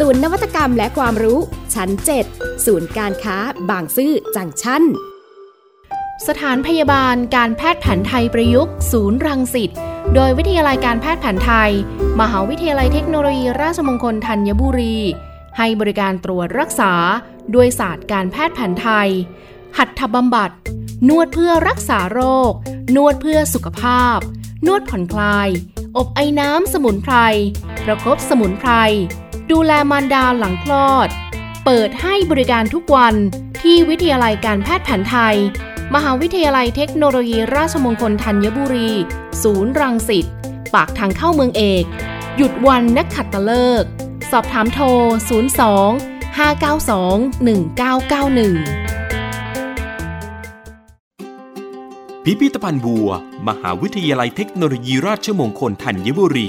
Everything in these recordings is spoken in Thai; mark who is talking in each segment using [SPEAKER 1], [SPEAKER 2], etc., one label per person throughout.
[SPEAKER 1] ศูนย์นวัตกรรมและความรู้ชั้น 7 ศูนย์การค้า บางซื่อจังชั้น
[SPEAKER 2] สถานพยาบาลการแพทย์แผนไทยประยุกต์ ศูนย์รังสิตโดยวิทยาลัยการแพทย์แผนไทย มหาวิทยาลัยเทคโนโลยี ราชมงคลธัญบุรี ให้บริการตรวจรักษา ด้วยศาสตร์การแพทย์แผนไทย หัตถบำบัด นวดเพื่อรักษาโรค นวดเพื่อสุขภาพ นวดผ่อนคลาย อบไอ้น้ำสมุนไพร ประครบสมุนไพร ดูแลมารดาหลังคลอด เปิดให้บริการทุกวันที่วิทยาลัยการแพทย์แผนไทย มหาวิทยาลัยเทคโนโลยีราชมงคลธัญบุรี ศูนย์รังสิต ปากทางเข้าเมืองเอก หยุดวันนักขัดตะเลิก สอบถามโทร 02 592 1991
[SPEAKER 3] พิพิธภัณฑ์บัว มหาวิทยาลัยเทคโนโลยีราชมงคลธัญบุรี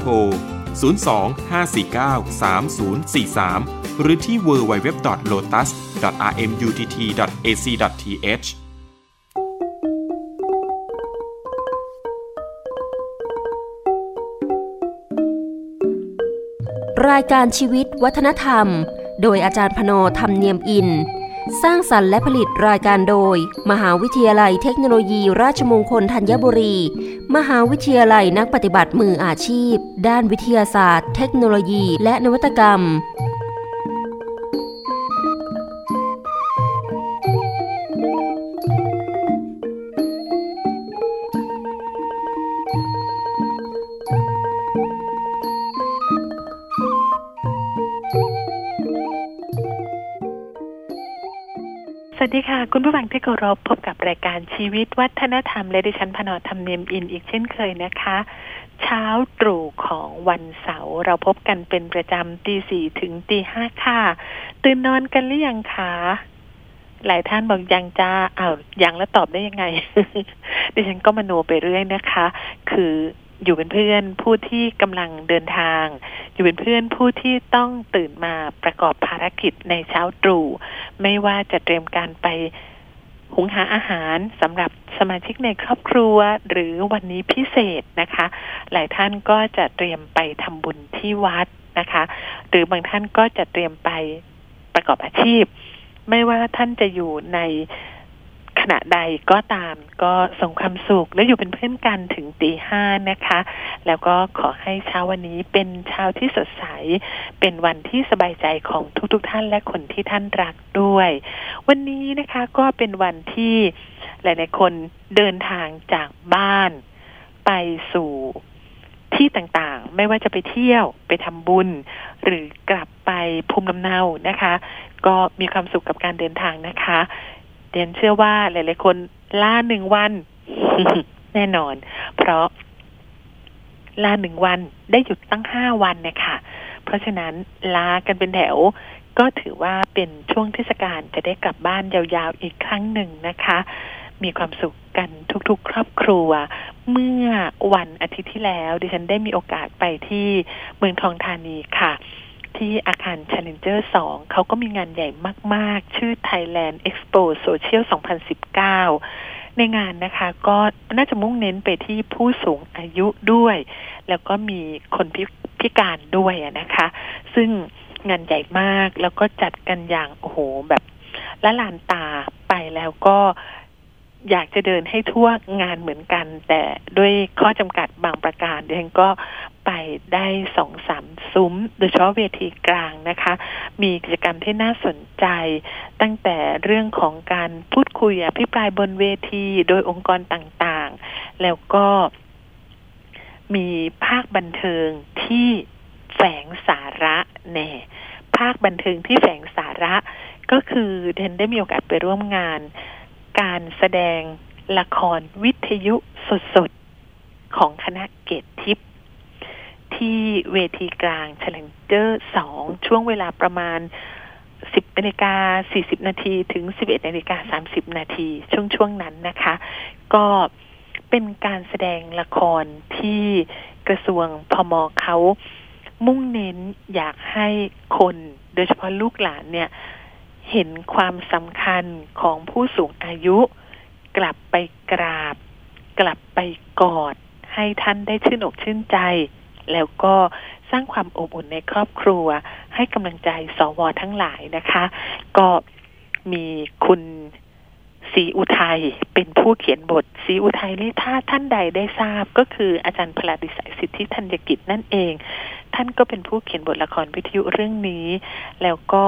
[SPEAKER 3] โทร 02-549-3043 หรือที่ www.lotus.rmutt.ac.th
[SPEAKER 4] รายการชีวิตวัฒนธรรม โดยอาจารย์พโนธรรมเนียมอิน สร้างสรรค์และผลิตรายการโดย มหาวิทยาลัยเทคโนโลยีราชมงคลธัญบุรี มหาวิทยาลัยนักปฏิบัติมืออาชีพ ด้านวิทยาศาสตร์ เทคโนโลยี และนวัตกรรม
[SPEAKER 5] สวัสดีค่ะ คุณผู้ฟังที่เคารพพบกับรายการชีวิตวัฒนธรรมและดิฉันพนอธรรมเนียมอินอีกเช่นเคยนะคะ เช้าตรู่ของวันเสาร์เราพบกันเป็นประจำตีสี่ถึงตีห้าค่ะ ตื่นนอนกันหรือยังคะหลายท่านบอกยังจ้าอ้าวยังแล้วตอบได้ยังไง ดิฉันก็มโนไปเรื่อยนะคะ คือ อยู่เป็นเพื่อนผู้ที่กำลังเดินทาง อยู่เป็นเพื่อนผู้ที่ต้องตื่นมาประกอบภารกิจในเช้าตรู่ไม่ว่าจะเตรียมการไปหุงหาอาหารสำหรับสมาชิกในครอบครัวหรือวันนี้พิเศษนะคะ หลายท่านก็จะเตรียมไปทำบุญที่วัดนะคะ หรือบางท่านก็จะเตรียมไปประกอบอาชีพ ไม่ว่าท่านจะอยู่ใน ขณะใดก็ตามก็ส่งความสุขและอยู่เป็นเพื่อนกันถึงตีห้านะคะ แล้วก็ขอให้เช้าวันนี้เป็นเช้าที่สดใส เป็นวันที่สบายใจของทุกๆทท่านและคนที่ท่านรักด้วย วันนี้นะคะก็เป็นวันที่หลายๆคนเดินทางจากบ้านไปสู่ที่ต่างๆ ไม่ว่าจะไปเที่ยวไปทำบุญ หรือกลับไปภูมิลำเนานะคะ ก็มีความสุขกับการเดินทางนะคะ เดนเชื่อว่าหลายๆคนล่าหนึ่งวัน แน่นอน เพราะลาหนึ่งวันได้หยุดตั้งห้าวันนะคะเพราะฉะนั้นลากันเป็นแถวก็ถือว่าเป็นช่วงเทศกาลจะได้กลับบ้านยาวๆอีกครั้งหนึ่งนะคะ มีความสุขกันทุกๆ ครอบครัว เมื่อวันอาทิตย์ที่แล้ว ดิฉันได้มีโอกาสไปที่เมืองทองธานีค่ะ ที่อาคาร Challenger 2 เขาก็มีงานใหญ่มาก ๆ ชื่อ Thailand Expo Social 2019 ในงานนะคะ ก็น่าจะมุ่งเน้นไปที่ผู้สูงอายุด้วย แล้วก็มีคนพิพการด้วยนะคะ ซึ่งงานใหญ่มากแล้วก็จัดกันอย่างโอ้โหแบบละลานตาไปแล้วก็อยากจะเดินให้ทั่วงานเหมือนกัน แต่ด้วยข้อจำกัดบางประการดิฉันก็ ไปได้สองสามซุ้ม โดยเฉพาะเวทีกลางนะคะ มีกิจกรรมที่น่าสนใจ ตั้งแต่เรื่องของการพูดคุยอภิปรายบนเวทีโดยองค์กรต่างๆ แล้วก็มีภาคบันเทิงที่แฝงสาระแน่ภาคบันเทิงที่แฝงสาระก็คือเดนได้มีโอกาสไปร่วมงาน การแสดงละครวิทยุสดๆ ของคณะเกตทิพย์ ที่เวทีกลางเฉลิมเจอร์สองช่วงเวลาประมาณ 10นาฬิกา40 นาทีถึง 11นาฬิกา30 นาทีช่วงช่วงนั้นนะคะ ก็เป็นการแสดงละครที่กระทรวงพมเขามุ่งเน้นอยากให้คนโดยเฉพาะลูกหลานเนี่ย เห็นความสำคัญของผู้สูงอายุ กลับไปกราบ กลับไปกอด ให้ท่านได้ชื่นอกชื่นใจ แล้วก็สร้างความอบอุ่นในครอบครัว ให้กำลังใจสวทั้งหลายนะคะ ก็มีคุณศรีอุทัยเป็นผู้เขียนบทศรีอุทัยนี่ถ้าท่านใดได้ทราบก็คืออาจารย์พลาดิสัยสิทธิธัญกิจนั่นเอง ท่านก็เป็นผู้เขียนบทละครวิทยุเรื่องนี้ แล้วก็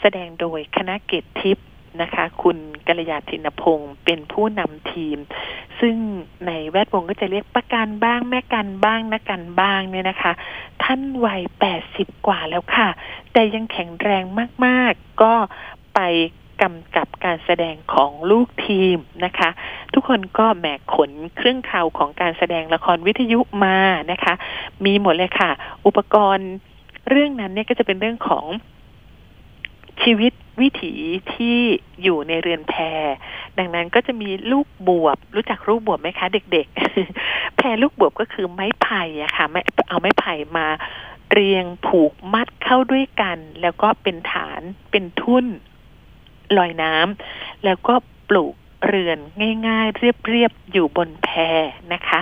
[SPEAKER 5] แสดงโดยคณะเกตทิพย์ นะคะ คุณกัลยาธินพงศ์เป็นผู้นำทีม ซึ่งในแวดวงก็จะเรียกประกันบ้างแม่กันบ้างนักกันบ้างเนี่ยนะคะ ท่านวัยแปดสิบกว่าแล้วค่ะ แต่ยังแข็งแรงมากๆ ก็ไปกำกับการแสดงของลูกทีมนะคะ ทุกคนก็แหมขนเครื่องข่าวของการแสดงละครวิทยุมานะคะ มีหมดเลยค่ะ อุปกรณ์เรื่องนั้นเนี่ยก็จะเป็นเรื่องของชีวิต วิถีที่อยู่ในเรือนแพดังนั้นก็จะมีลูกบวบ รู้จักลูกบวบไหมคะ เด็กๆ แพลูกบวบก็คือไม้ไผ่อะค่ะไม่เอาไม้ไผ่มาเรียงผูกมัดเข้าด้วยกัน แล้วก็เป็นฐานเป็นทุ่นลอยน้ำแล้วก็ปลูกเรือนง่าย ๆ เรียบๆอยู่บนแพนะคะ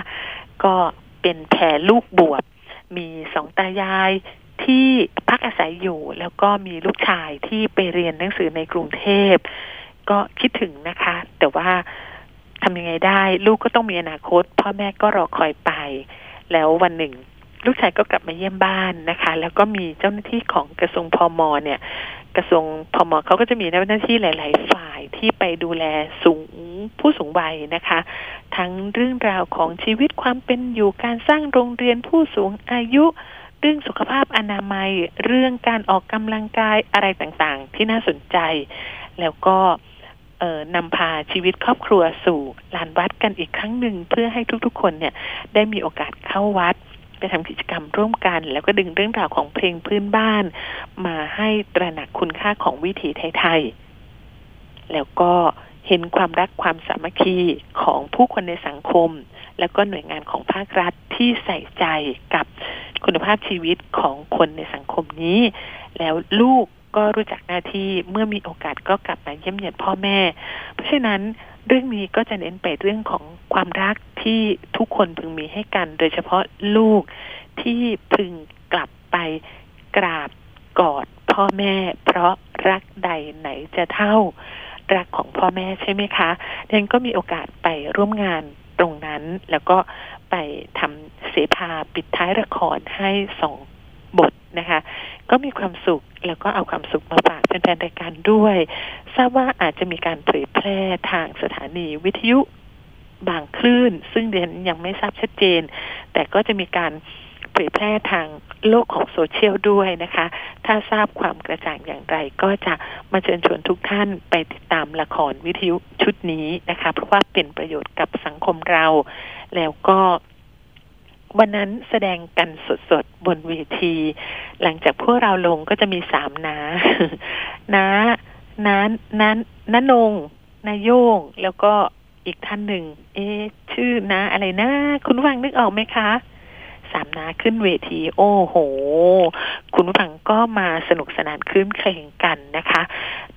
[SPEAKER 5] ก็เป็นแพลูกบวบ มีสองตายาย ที่พักอาศัยอยู่แล้วก็มีลูกชายที่ไปเรียนหนังสือในกรุงเทพ ก็คิดถึงนะคะ แต่ว่าทำยังไงได้ ลูกก็ต้องมีอนาคต พ่อแม่ก็รอคอยไป แล้ววันหนึ่ง ลูกชายก็กลับมาเยี่ยมบ้านนะคะ แล้วก็มีเจ้าหน้าที่ของกระทรวงพมเนี่ย กระทรวงพมเขาก็จะมีเจ้าหน้าที่หลาย ๆ ฝ่ายที่ไปดูแลสูงผู้สูงวัยนะคะ ทั้งเรื่องราวของชีวิตความเป็นอยู่การสร้างโรงเรียนผู้สูงอายุ เรื่องสุขภาพอนามัย เรื่องการออกกำลังกายอะไรต่างๆ ที่น่าสนใจ แล้วก็นำพาชีวิตครอบครัวสู่ลานวัดกันอีกครั้งหนึ่งเพื่อให้ทุกๆ คนเนี่ยได้มีโอกาสเข้าวัดไปทำกิจกรรมร่วมกัน แล้วก็ดึงเรื่องราวของเพลงพื้นบ้าน มาให้ตระหนักคุณค่าของวิถีไทยๆแล้วก็ เห็นความรักความสามัคคีของผู้คนในสังคม แล้วก็หน่วยงานของภาครัฐที่ใส่ใจกับคุณภาพชีวิตของคนในสังคมนี้ แล้วลูกก็รู้จักหน้าที่เมื่อมีโอกาสก็กลับมาเยี่ยมเยียนพ่อแม่ เพราะฉะนั้นเรื่องนี้ก็จะเน้นไปเรื่องของความรักที่ทุกคนพึงมีให้กัน โดยเฉพาะลูกที่พึงกลับไปกราบกอดพ่อแม่ เพราะรักใดไหนจะเท่า รักของพ่อแม่ใช่ไหมคะดังนั้นก็มีโอกาสไปร่วมงานตรงนั้น แล้วก็ไปทำเสภาปิดท้ายละครให้สองบทนะคะ ก็มีความสุขแล้วก็เอาความสุขมาฝากแฟนๆรายการด้วย ทราบว่าอาจจะมีการเผยแพร่ทางสถานีวิทยุบางคลื่น ซึ่งเดนยังไม่ทราบชัดเจน แต่ก็จะมีการเผยแพร่ทางโลกของโซเชียลด้วยนะคะ ถ้าทราบความกระจ่างอย่างไร ก็จะมาเชิญชวนทุกท่านไปติดตามละครวิทยุชุดนี้นะคะ เพราะว่าเป็นประโยชน์กับสังคมเรา แล้วก็วันนั้นแสดงกันสดๆ บนเวที หลังจากพวกเราลงก็จะมีสามนาน้าน้าน้าน้านงนาโยง แล้วก็อีกท่านหนึ่ง เอ๊ชื่อนาอะไรนะ คุณฟังนึกออกไหมคะ สามนาขึ้นเวที โอ้โห คุณฟังก็มาสนุกสนานคืนเพลงกันนะคะ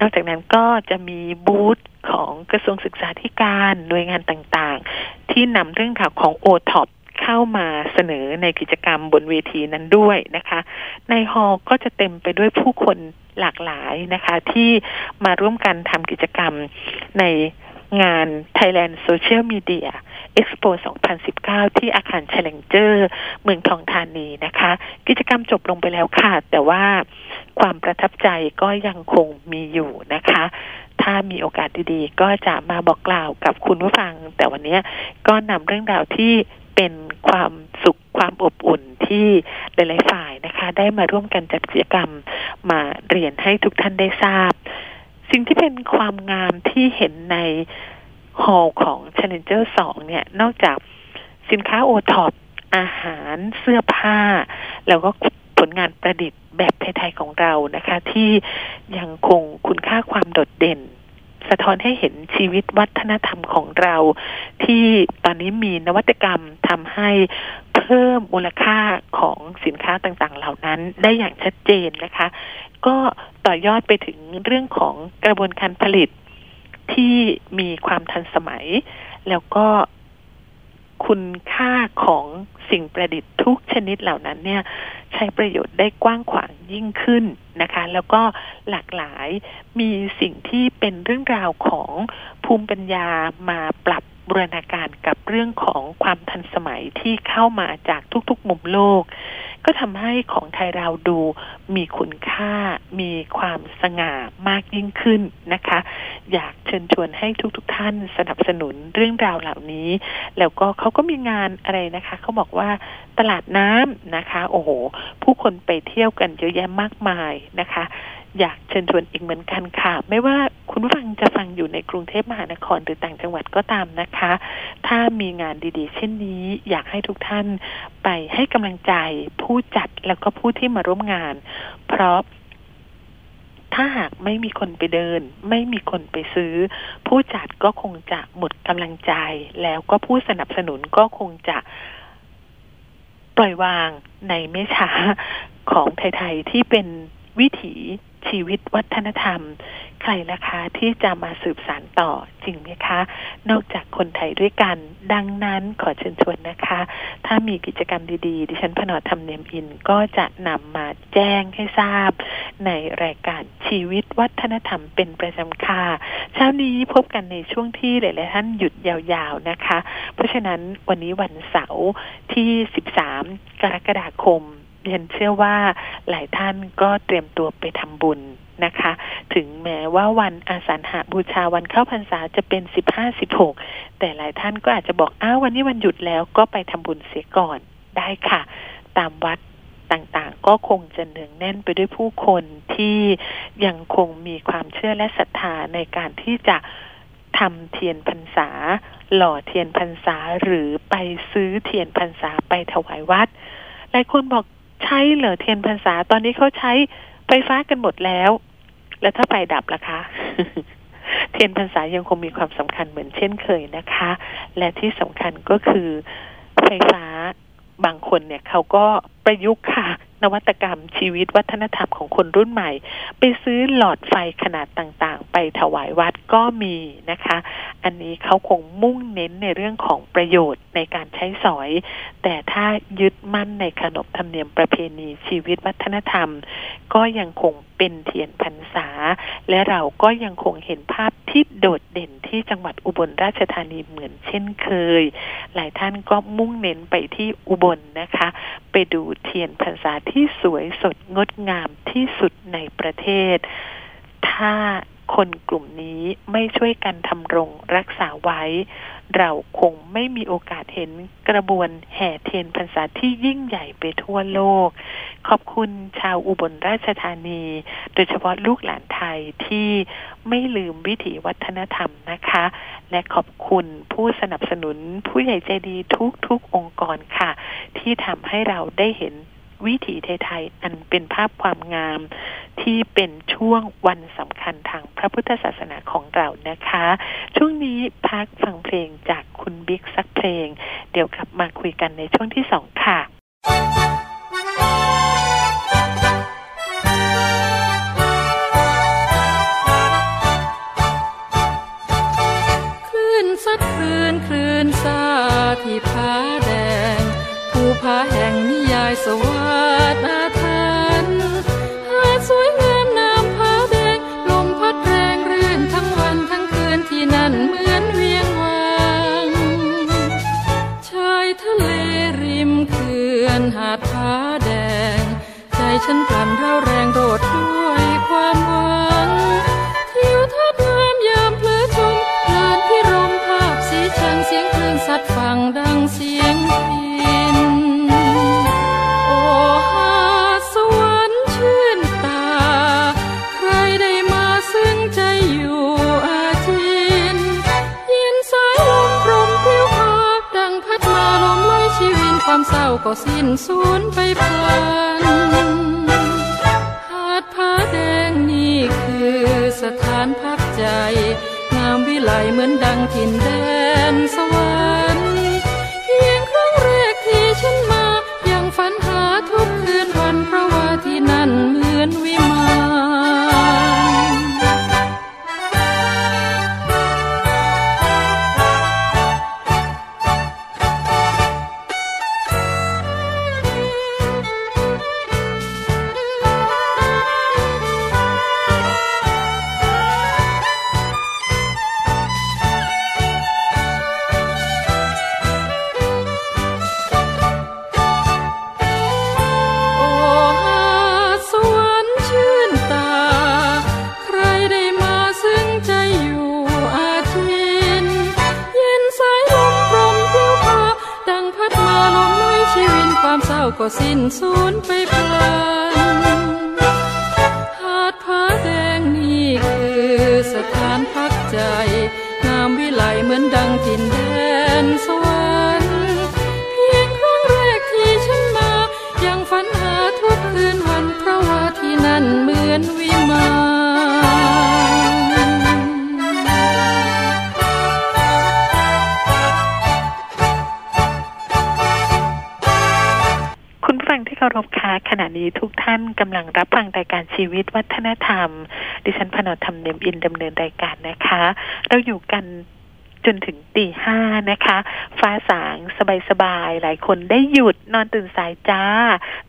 [SPEAKER 5] นอกจากนั้นก็จะมีบูธของกระทรวงศึกษาธิการหน่วยงานต่างๆ ที่นำเรื่องข่าวของโอท็อปเข้ามาเสนอในกิจกรรมบนเวทีนั้นด้วยนะคะ ในฮอลก็จะเต็มไปด้วยผู้คนหลากหลายนะคะ ที่มาร่วมกันทำกิจกรรมใน งาน Thailand Social Media Expo 2019 ที่อาคารเชลงเจอร์เมืองทองธานีนะคะ กิจกรรมจบลงไปแล้วค่ะ แต่ว่าความประทับใจก็ยังคงมีอยู่นะคะ ถ้ามีโอกาสดีๆ ก็จะมาบอกกล่าวกับคุณผู้ฟัง แต่วันนี้ก็นำเรื่องราวที่เป็นความสุขความอบอุ่นที่หลายๆฝ่ายนะคะ ได้มาร่วมกันจัดกิจกรรมมาเรียนให้ทุกท่านได้ทราบ สิ่งที่เป็นความงามที่เห็นในฮอลของ Challenger 2 เนี่ย นอกจากสินค้าโอท็อปอาหารเสื้อผ้า แล้วก็ผลงานประดิษฐ์แบบไทยๆของเรานะคะ ที่ยังคงคุณค่าความโดดเด่น สะท้อนให้เห็นชีวิตวัฒนธรรมของเรา ที่ตอนนี้มีนวัตกรรมทำให้ พิ่มมูลค่าของสินค้าต่างๆ เหล่านั้นได้อย่างชัดเจนนะคะ ก็ต่อยอดไปถึงเรื่องของกระบวนการผลิตที่มีความทันสมัย แล้วก็คุณค่าของสิ่งประดิษฐ์ทุกชนิดเหล่านั้นเนี่ย ใช้ประโยชน์ได้กว้างขวางยิ่งขึ้นนะคะ แล้วก็หลากหลายมีสิ่งที่เป็นเรื่องราวของภูมิปัญญามาปรับ บูรณาการกับเรื่องของความทันสมัยที่เข้ามาจากทุกๆมุมโลก ก็ทำให้ของไทยเราดูมีคุณค่า มีความสง่ามากยิ่งขึ้นนะคะ อยากเชิญชวนให้ทุกๆทท่านสนับสนุนเรื่องราวเหล่านี้ แล้วก็เขาก็มีงานอะไรนะคะเขาบอกว่าตลาดน้ำนะคะ โอ้โห ผู้คนไปเที่ยวกันเยอะแยะมากมายนะคะ อยากเชิญชวนอีกเหมือนกันค่ะ ไม่ว่าคุณผู้ฟังจะฟังอยู่ในกรุงเทพมหานครหรือต่างจังหวัดก็ตามนะคะ ถ้ามีงานดีๆ เช่นนี้ อยากให้ทุกท่านไปให้กำลังใจผู้จัดแล้วก็ผู้ที่มาร่วมงาน เพราะถ้าหากไม่มีคนไปเดิน ไม่มีคนไปซื้อ ผู้จัดก็คงจะหมดกำลังใจ แล้วก็ผู้สนับสนุนก็คงจะปล่อยวางในไม่ช้าของไทย ๆ ที่เป็นวิถี ชีวิตวัฒนธรรม ใครล่ะคะที่จะมาสืบสานต่อจริงไหมคะ นอกจากคนไทยด้วยกัน ดังนั้นขอเชิญชวนนะคะ ถ้ามีกิจกรรมดีๆ ดิฉันพนอทำเนียมอินก็จะนำมาแจ้งให้ทราบ ในรายการชีวิตวัฒนธรรมเป็นประจำค่ะ เช้านี้พบกันในช่วงที่หลายๆท่านหยุดยาวๆนะคะ เพราะฉะนั้นวันนี้วันเสาร์ที่ 13 กรกฎาคม เรียนเชื่อว่าหลายท่านก็เตรียมตัวไปทำบุญนะคะ ถึงแม้ว่าวันอาสาฬหาบูชาวันเข้าพรรษาจะเป็นสิบห้าสิบหกแต่หลายท่านก็อาจจะบอกอ้าววันนี้วันหยุดแล้วก็ไปทำบุญเสียก่อนได้ค่ะ ตามวัดต่างๆ ก็คงจะเนืองแน่นไปด้วยผู้คนที่ยังคงมีความเชื่อและศรัทธาในการที่จะทำเทียนพรรษา หล่อเทียนพรรษาหรือไปซื้อเทียนพรรษาไปถวายวัด หลายคนบอก ใช้เหรอเทียนพรรษา ตอนนี้เขาใช้ไฟฟ้ากันหมดแล้ว แล้วถ้าไฟดับล่ะคะ เทียนพรรษายังคงมีความสำคัญเหมือนเช่นเคยนะคะ และที่สำคัญก็คือไฟฟ้าบางคนเนี่ยเขาก็ประยุกต์ค่ะ นวัตกรรมชีวิตวัฒนธรรมของคนรุ่นใหม่ ไปซื้อหลอดไฟขนาดต่างๆ ไปถวายวัดก็มีนะคะ อันนี้เขาคงมุ่งเน้นในเรื่องของประโยชน์ในการใช้สอย แต่ถ้ายึดมั่นในขนบธรรมเนียมประเพณีชีวิตวัฒนธรรม ก็ยังคงเป็นเทียนพรรษา และเราก็ยังคงเห็นภาพที่โดดเด่นที่จังหวัดอุบลราชธานีเหมือนเช่นเคย หลายท่านก็มุ่งเน้นไปที่อุบลนะคะ ไปดูเทียนพรรษาทที่สวยสดงดงามที่สุดในประเทศ ถ้าคนกลุ่มนี้ไม่ช่วยกันทำรงรักษาไว้ เราคงไม่มีโอกาสเห็นกระบวนแห่เทียนพรรษาที่ยิ่งใหญ่ไปทั่วโลก ขอบคุณชาวอุบลราชธานี โดยเฉพาะลูกหลานไทยที่ไม่ลืมวิถีวัฒนธรรมนะคะ และขอบคุณผู้สนับสนุนผู้ใหญ่ใจดีทุกๆองค์กรค่ะ ที่ทำให้เราได้เห็น วิถีไทยๆอันเป็นภาพความงามที่เป็นช่วงวันสำคัญทางพระพุทธศาสนาของเรานะคะ ช่วงนี้พักฟังเพลงจากคุณบิ๊กสักเพลง เดี๋ยวกลับมาคุยกันในช่วงที่สองค่ะ
[SPEAKER 6] คลื่นซัดคลื่นคลื่นซาที่ผาแดง ภูผาแห่งนิยายสวัสดอาถรรพ์หาดสวยงามน้ำผาแดง ลมพัดแรงรื่นทั้งวันทั้งคืนที่นั่นเหมือนเวียงวัง ชายทะเลริมเขื่อนหาดผาแดง ใจฉันพลันเร่าแรงโดดด้วยความหวัง ก็สิ้นสูญไปพลั ก็สิ้นสูญไปพลันหาดผาแดงนี่คือสถานพักใจ งามวิไลเหมือนดังจินแดน
[SPEAKER 5] ขณะนี้ทุกท่านกำลังรับฟังรายการชีวิตวัฒนธรรม ดิฉันพนธรรมเนียมอินดำเนินรายการนะคะ เราอยู่กันจนถึงตีห้านะคะ ฟ้าสางสบายๆหลายคนได้หยุดนอนตื่นสายจ้า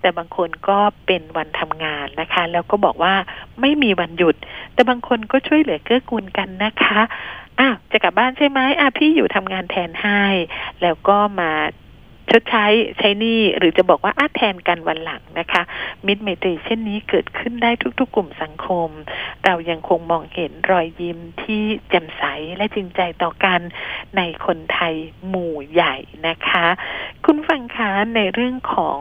[SPEAKER 5] แต่บางคนก็เป็นวันทำงานนะคะ แล้วก็บอกว่าไม่มีวันหยุด แต่บางคนก็ช่วยเหลือเกื้อกูลกันนะคะอ้าวจะกลับบ้านใช่ไหมอะพี่อยู่ทำงานแทนให้ แล้วก็มา ชดใช้ใช้หนี้หรือจะบอกว่าอาแทนกันวันหลังนะคะ มิตรไมตรีเช่นนี้เกิดขึ้นได้ทุก ๆ กลุ่มสังคม เรายังคงมองเห็นรอยยิ้มที่แจ่มใสและจริงใจต่อกันในคนไทยหมู่ใหญ่นะคะ คุณฟังคะในเรื่องของ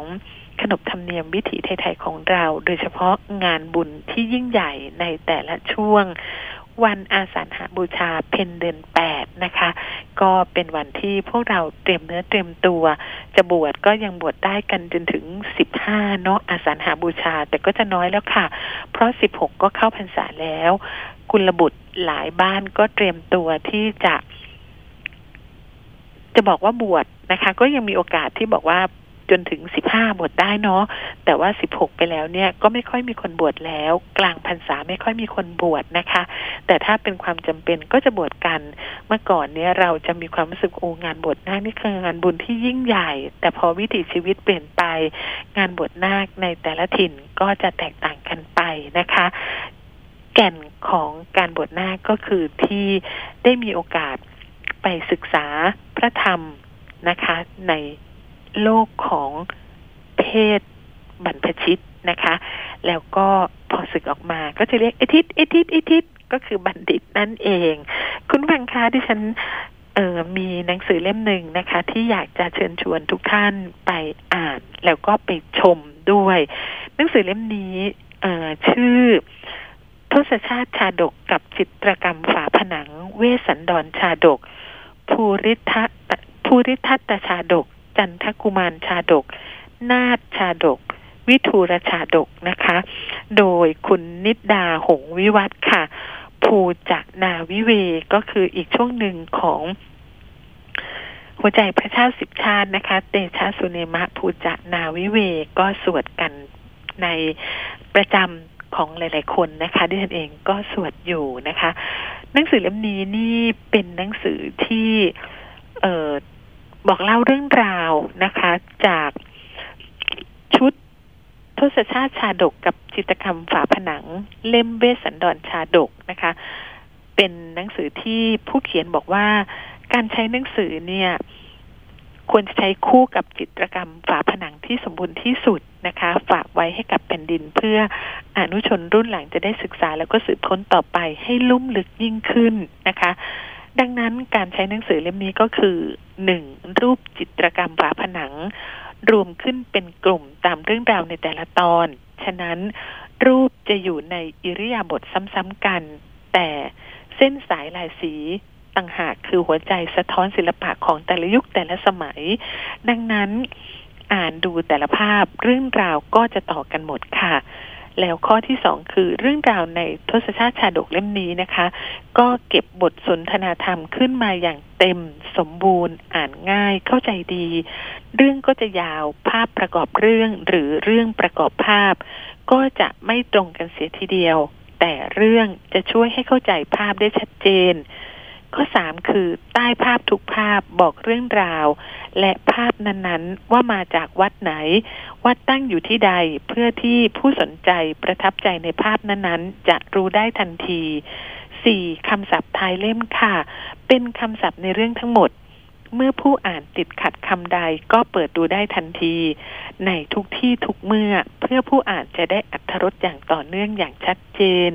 [SPEAKER 5] ขนบธรรมเนียมวิถีไทย ๆ ของเรา โดยเฉพาะงานบุญที่ยิ่งใหญ่ในแต่ละช่วง วันอาสาฬหาบูชาเพนเดือนแปดนะคะ ก็เป็นวันที่พวกเราเตรียมเนื้อเตรียมตัว จะบวชก็ยังบวชได้กันจนถึงสิบห้าเนาะอาสาฬหาบูชา แต่ก็จะน้อยแล้วค่ะ เพราะสิบหกก็เข้าพรรษาแล้ว กุลบุตรหลายบ้านก็เตรียมตัวที่จะ จะบอกว่าบวชนะคะ ก็ยังมีโอกาสที่บอกว่า จนถึงสิบห้าบวชได้เนาะแต่ว่าสิบหกไปแล้วเนี่ยก็ไม่ค่อยมีคนบวชแล้ว กลางพรรษาไม่ค่อยมีคนบวชนะคะ แต่ถ้าเป็นความจำเป็นก็จะบวชกันเมื่อก่อนเนี่ยเราจะมีความรู้สึกโอ้งานบวชนาคนี่คืองานบุญที่ยิ่งใหญ่ แต่พอวิถีชีวิตเปลี่ยนไป งานบวชนาคในแต่ละถิ่นก็จะแตกต่างกันไปนะคะ แก่นของการบวชนาคก็คือที่ได้มีโอกาสไปศึกษาพระธรรมนะคะใน โลกของเพศบรรพชิตนะคะ แล้วก็พอศึกออกมาก็จะเรียกเอทิตเอทิตเอทิตก็คือบัณฑิตนั่นเอง คุณฟังคะที่ฉันเออมีหนังสือเล่มหนึ่งนะคะ ที่อยากจะเชิญชวนทุกท่านไปอ่าน แล้วก็ไปชมด้วย หนังสือเล่มนี้เออชื่อทศชาติชาดกกับจิตรกรรมฝาผนัง เวสันดรชาดก ภูริทะภูริทัตตชาดก จันทกุมารชาดก นาฏชาดก วิทูรชาดกนะคะ โดยคุณนิดดาหงวิวัฒน์ค่ะ ภูจักนาวิเวก็คืออีกช่วงหนึ่งของหัวใจพระชาติสิบชาตินะคะ เตชะสุเนมะภูจะนาวิเวก็สวดกันในประจำของหลาย ๆ คนนะคะดิฉันเองก็สวดอยู่นะคะ หนังสือเล่มนี้นี่เป็นหนังสือที่เอ่อ บอกเล่าเรื่องราวนะคะ จากชุดทศชาติชาดกกับจิตกรรมฝาผนัง เล่มเวสสันดรชาดกนะคะ เป็นหนังสือที่ผู้เขียนบอกว่า การใช้หนังสือเนี่ย ควรจะใช้คู่กับจิตรกรรมฝาผนังที่สมบูรณ์ที่สุดนะคะ ฝากไว้ให้กับแผ่นดินเพื่ออนุชนรุ่นหลังจะได้ศึกษาแล้วก็สืบค้นต่อไปให้ลุ่มลึกยิ่งขึ้นนะคะ ดังนั้นการใช้หนังสือเล่มนี้ก็คือหนึ่งรูปจิตรกรรมฝาผนัง รวมขึ้นเป็นกลุ่มตามเรื่องราวในแต่ละตอน ฉะนั้นรูปจะอยู่ในอิริยาบถซ้ำๆกัน แต่เส้นสายลายสีต่างหากคือหัวใจสะท้อนศิลปะของแต่ละยุคแต่ละสมัย ดังนั้นอ่านดูแต่ละภาพเรื่องราวก็จะต่อกันหมดค่ะ แล้วข้อที่สองคือเรื่องราวในทศชาติชาดกเล่มนี้นะคะ ก็เก็บบทสนทนาธรรมขึ้นมาอย่างเต็มสมบูรณ์อ่านง่ายเข้าใจดี เรื่องก็จะยาวภาพประกอบเรื่องหรือเรื่องประกอบภาพ ก็จะไม่ตรงกันเสียทีเดียว แต่เรื่องจะช่วยให้เข้าใจภาพได้ชัดเจน ข้อสามคือใต้ภาพทุกภาพบอกเรื่องราว และภาพนั้นๆ ว่ามาจากวัดไหน วัดตั้งอยู่ที่ใดเพื่อที่ผู้สนใจประทับใจในภาพนั้นๆ จะรู้ได้ทันทีสี่คำศัพท์ท้ายเล่มค่ะ เป็นคำศัพท์ในเรื่องทั้งหมด เมื่อผู้อ่านติดขัดคำใดก็เปิดดูได้ทันที ในทุกที่ทุกเมื่อเพื่อผู้อ่านจะได้อัธรสอย่างต่อเนื่องอย่างชัดเจน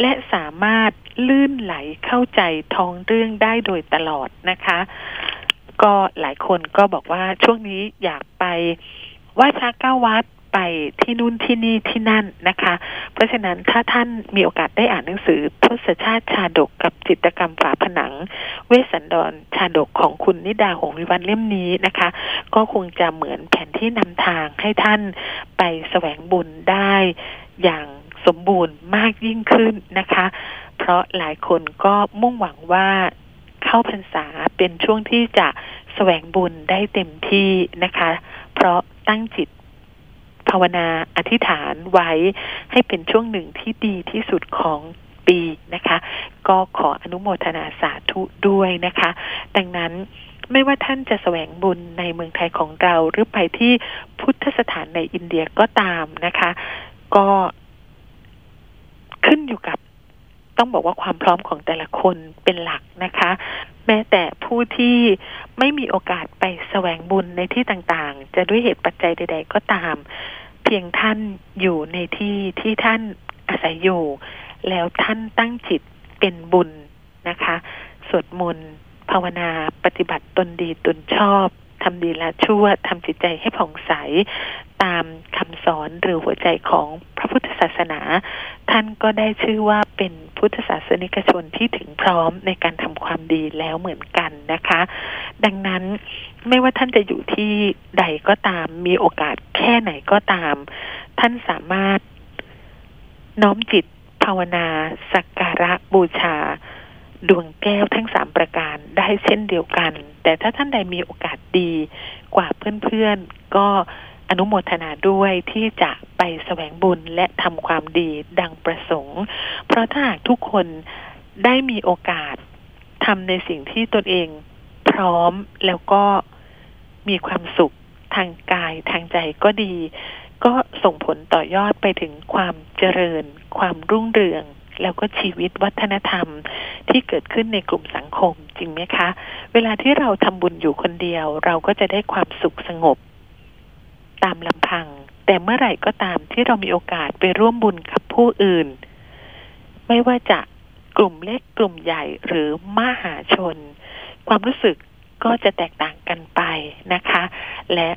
[SPEAKER 5] และสามารถลื่นไหลเข้าใจท้องเรื่องได้โดยตลอดนะคะ ก็หลายคนก็บอกว่าช่วงนี้อยากไปไหว้พระเก้าวัดไปที่นู่นที่นี่ที่นั่นนะคะ เพราะฉะนั้นถ้าท่านมีโอกาสได้อ่านหนังสือทศชาติชาดกกับจิตกรรมฝาผนัง เวสสันดรชาดกของคุณนิดาหงวิวันเล่มนี้นะคะ ก็คงจะเหมือนแผนที่นำทางให้ท่านไปแสวงบุญได้อย่างสมบูรณ์มากยิ่งขึ้นนะคะ เพราะหลายคนก็มุ่งหวังว่า เข้าพรรษาเป็นช่วงที่จะแสวงบุญได้เต็มที่นะคะ เพราะตั้งจิตภาวนาอธิษฐานไว้ให้เป็นช่วงหนึ่งที่ดีที่สุดของปีนะคะ ก็ขออนุโมทนาสาธุด้วยนะคะ ดังนั้นไม่ว่าท่านจะแสวงบุญในเมืองไทยของเราหรือไปที่พุทธสถานในอินเดียก็ตามนะคะ ก็ขึ้นอยู่กับ ต้องบอกว่าความพร้อมของแต่ละคนเป็นหลักนะคะ แม้แต่ผู้ที่ไม่มีโอกาสไปแสวงบุญในที่ต่างๆ จะด้วยเหตุปัจจัยใด ๆ ก็ตาม เพียงท่านอยู่ในที่ที่ท่านอาศัยอยู่ แล้วท่านตั้งจิตเป็นบุญนะคะสวดมนต์ภาวนาปฏิบัติตนดีตนชอบทำดีละชั่วทำจิตใจให้ผ่องใส ตามคำสอนหรือหัวใจของพระพุทธ ศาสนา ท่านก็ได้ชื่อว่าเป็นพุทธศาสนิกชนที่ถึงพร้อมในการทำความดีแล้วเหมือนกันนะคะ ดังนั้นไม่ว่าท่านจะอยู่ที่ใดก็ตาม มีโอกาสแค่ไหนก็ตาม ท่านสามารถน้อมจิตภาวนา สักการะบูชา ดวงแก้วทั้งสามประการได้เช่นเดียวกัน แต่ถ้าท่านใดมีโอกาสดีกว่าเพื่อนๆก็ อนุโมทนาด้วยที่จะไปแสวงบุญและทำความดีดังประสงค์ เพราะถ้าหากทุกคนได้มีโอกาสทำในสิ่งที่ตนเองพร้อมแล้วก็มีความสุขทางกายทางใจก็ดี ก็ส่งผลต่อยอดไปถึงความเจริญ ความรุ่งเรือง แล้วก็ชีวิตวัฒนธรรมที่เกิดขึ้นในกลุ่มสังคมจริงไหมคะ เวลาที่เราทำบุญอยู่คนเดียว เราก็จะได้ความสุขสงบ ตามลำพัง แต่เมื่อไหร่ก็ตามที่เรามีโอกาสไปร่วมบุญกับผู้อื่น ไม่ว่าจะกลุ่มเล็กกลุ่มใหญ่หรือมหาชน ความรู้สึกก็จะแตกต่างกันไปนะคะ และ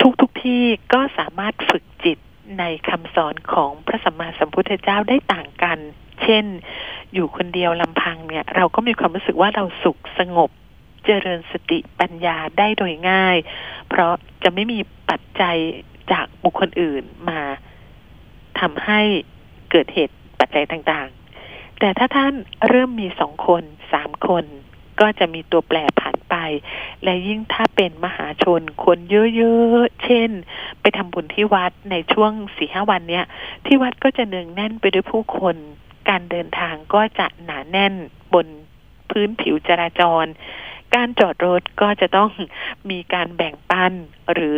[SPEAKER 5] ทุกทุกที่ก็สามารถฝึกจิตในคำสอนของพระสัมมาสัมพุทธเจ้าได้ต่างกัน เช่น อยู่คนเดียวลำพังเนี่ย เราก็มีความรู้สึกว่าเราสุขสงบ เจริญสติปัญญาได้โดยง่าย เพราะจะไม่มีปัจจัยจากบุคคลอื่นมาทำให้เกิดเหตุปัจจัยต่างๆ แต่ถ้าท่านเริ่มมีสองคนสามคน ก็จะมีตัวแปรผันไป และยิ่งถ้าเป็นมหาชนคนเยอะๆ เช่น ไปทำบุญที่วัดในช่วงสี่ห้าวันเนี้ย ที่วัดก็จะเนืองแน่นไปด้วยผู้คน การเดินทางก็จะหนาแน่นบนพื้นผิวจราจร การจอดรถก็จะต้องมีการแบ่งปัน หรือ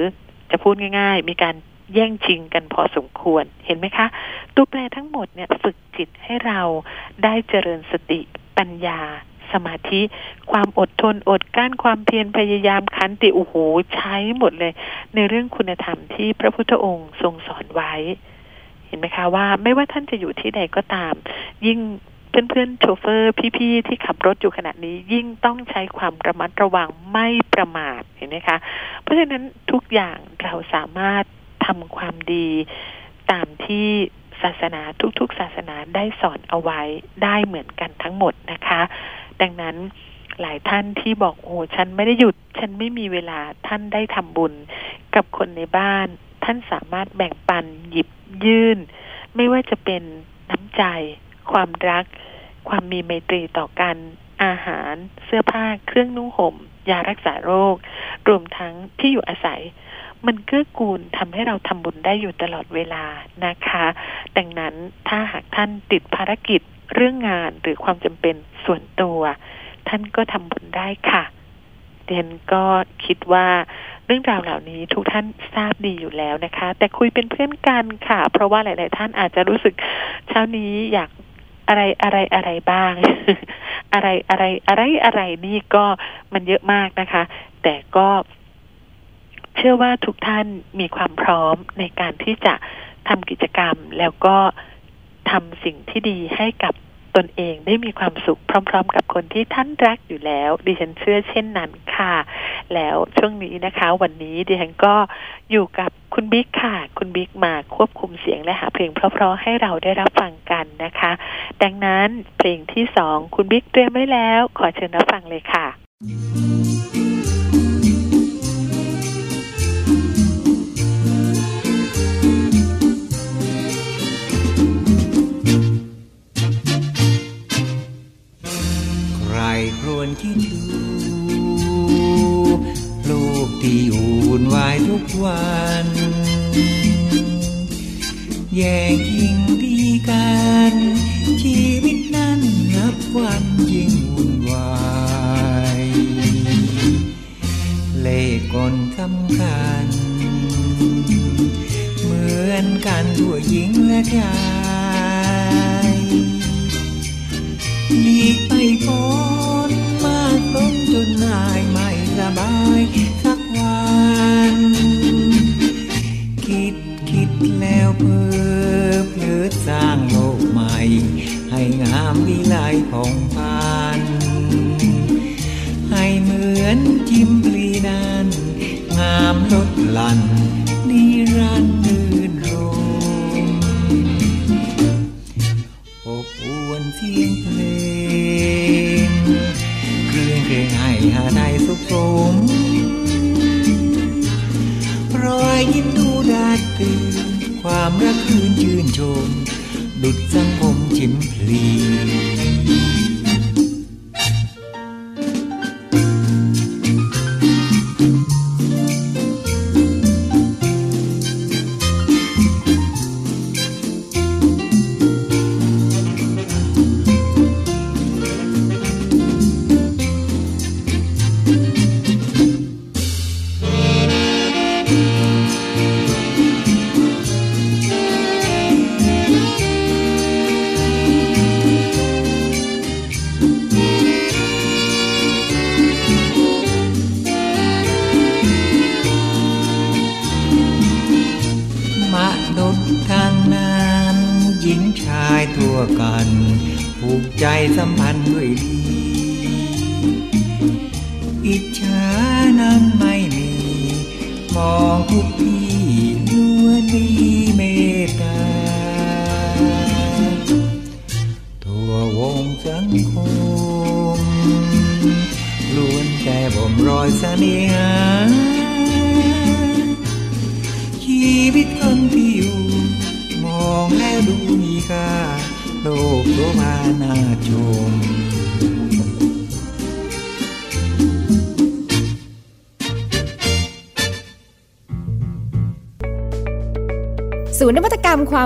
[SPEAKER 5] จะพูดง่าย ๆ มีการแย่งชิงกันพอสมควรเห็นไหมคะ ตัวแปรทั้งหมดเนี่ยฝึกจิตให้เราได้เจริญสติปัญญา สมาธิ ความอดทนอดกั้นความเพียรพยายามขันติโอ้โหใช้หมดเลย ในเรื่องคุณธรรมที่พระพุทธองค์ทรงสอนไว้ เห็นไหมคะว่าไม่ว่าท่านจะอยู่ที่ใดก็ตาม ยิ่ง เพื่อนๆโชเฟอร์พี่ๆที่ขับรถอยู่ขณะนี้ยิ่งต้องใช้ความระมัดระวังไม่ประมาทเห็นไหมคะ เพราะฉะนั้นทุกอย่างเราสามารถทำความดีตามที่ศาสนาทุกๆ ศาสนาได้สอนเอาไว้ได้เหมือนกันทั้งหมดนะคะ ดังนั้นหลายท่านที่บอกโอ้ฉันไม่ได้หยุด ฉันไม่มีเวลาท่านได้ทำบุญกับคนในบ้าน ท่านสามารถแบ่งปันหยิบยื่น ไม่ว่าจะเป็นน้ำใจ ความรัก ความมีไมตรีต่อกัน อาหาร เสื้อผ้า เครื่องนุ่งห่ม ยารักษาโรค รวมทั้งที่อยู่อาศัย มันเกื้อกูลทำให้เราทำบุญได้อยู่ตลอดเวลานะคะ ดังนั้นถ้าหากท่านติดภารกิจเรื่องงานหรือความจำเป็นส่วนตัว ท่านก็ทำบุญได้ค่ะเดนก็คิดว่าเรื่องราวเหล่านี้ทุกท่านทราบดีอยู่แล้วนะคะ แต่คุยเป็นเพื่อนกันค่ะ เพราะว่าหลาย ๆ ท่านอาจจะรู้สึกเช้านี้อยาก อะไรอะไรอะไรบ้าง อะไรอะไรอะไรอะไรนี่ก็มันเยอะมากนะคะ แต่ก็เชื่อว่าทุกท่านมีความพร้อมในการที่จะทำกิจกรรมแล้วก็ทำสิ่งที่ดีให้กับ ตนเองได้มีความสุขพร้อม ๆ กับคนที่ท่านรักอยู่แล้ว ดิฉันเชื่อเช่นนั้นค่ะ แล้วช่วงนี้นะคะ วันนี้ดิฉันก็อยู่กับคุณบิ๊กค่ะ คุณบิ๊กมาควบคุมเสียงและหาเพลงเพราะๆให้เราได้รับฟังกันนะคะ ดังนั้นเพลงที่สองคุณบิ๊กเตรียมไว้แล้ว ขอเชิญรับฟังเลยค่ะ
[SPEAKER 7] ใครวรคิดดูลูกที่อุ่นวายทุกวัน แย่งยิงดีกัน ชีวิตนั้นนับวันยิ่งวุ่นวายเล่กลสำคัญ เหมือนกันทั่วหญิงและชายหลีกไปพ้น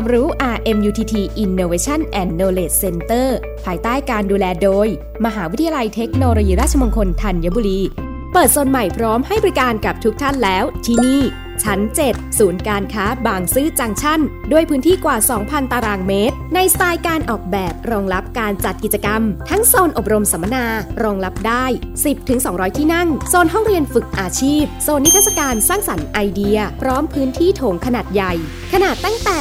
[SPEAKER 7] ความรู้
[SPEAKER 1] RMUTT Innovation and Knowledge Center ภายใต้การดูแลโดย มหาวิทยาลัยเทคโนโลยีราชมงคลธัญบุรี เปิดโซนใหม่พร้อมให้บริการกับทุกท่านแล้วที่นี่ ชั้น 7 ศูนย์การค้าบางซื่อจังชั่น ด้วยพื้นที่กว่า 2,000 ตารางเมตร ในสไตล์การออกแบบรองรับการจัดกิจกรรม ทั้งโซนอบรมสัมมนารองรับได้ 10-200 ที่นั่ง โซนห้องเรียนฝึกอาชีพ โซนนิทรรศการสร้างสรรค์ไอเดีย พร้อมพื้นที่โถงขนาดใหญ่ ขนาดตั้งแต่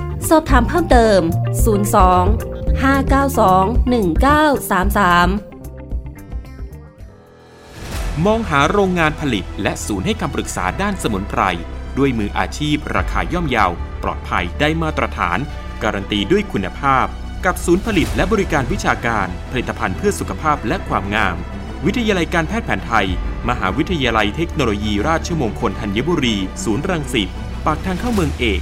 [SPEAKER 4] สอบถามเพิ่มเติม 02 592 1933
[SPEAKER 3] มองหาโรงงานผลิตและศูนย์ให้คำปรึกษาด้านสมุนไพร ด้วยมืออาชีพราคาย่อมเยาว ปลอดภัยได้มาตรฐาน การันตีด้วยคุณภาพ กับศูนย์ผลิตและบริการวิชาการ ผลิตภัณฑ์เพื่อสุขภาพและความงาม วิทยาลัยการแพทย์แผนไทย มหาวิทยาลัยเทคโนโลยีราชมงคลธัญบุรี ศูนย์รังสิต ปากทางเข้าเมืองเอก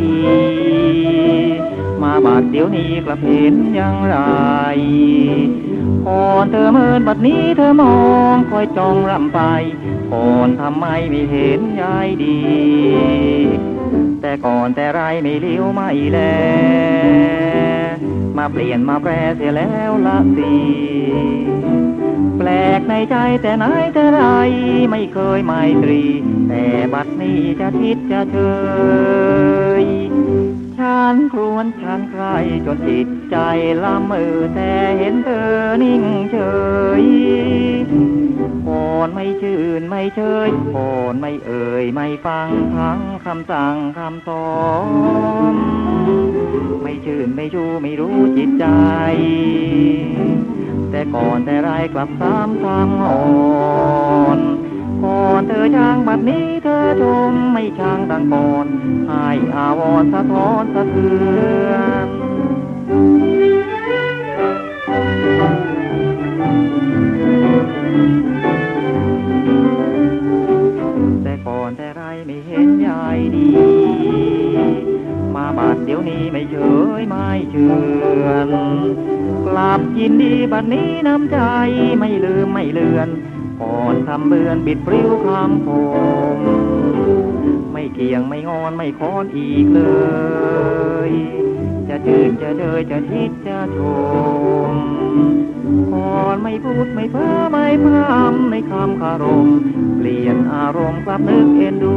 [SPEAKER 8] ดี มาบาดเดี๋ยวนี้กลับเห็นอย่างไรก่อนเธอเมินบัดนี้เธอมองคอยจ้องรำไปก่อนทำไมไม่เห็นยายดี แต่ก่อนแต่ไรไม่เลี้ยวไม่แล มาเปลี่ยนมาแปรเสียแล้วละสิแปลกในใจแต่ไหนแต่ไรไม่เคยไม่ตรี แต่บัดนี้จะคิดจะเชย ฉันครวนฉันใครจนจิตใจละเมอแต่เห็นเธอนิ่งเฉยก่อนไม่ชื่นไม่เชยก่อนไม่เอ่ยไม่ฟังทั้งคำสั่งคำสอนไม่ชื่นไม่ชูไม่รู้จิตใจ แต่ก่อนแต่ไรกลับซ้ำซ้ำอ่อน ก่อนเธอช่างบัดนี้เธอชมไม่ช่างดังก่อนให้อาวรสะท้อนสะเทือนแต่ก่อนแต่ไรไม่เห็นยายดี มาบาดเดี๋ยวนี้ไม่เฉยไม่เชื่อนกลับยินดีบัดนี้น้ำใจไม่ลืมไม่เลือน ก่อนทำเบือนบิดปริ้วคำคมไม่เกี่ยงไม่งอนไม่คอนอีกเลย จะจืดจะเดยจะทิดจะชมก่อนไม่พูดไม่เพ้อไม่พร่ำในคำคารม เปลี่ยนอารมณ์กลับนึกเอ็นดู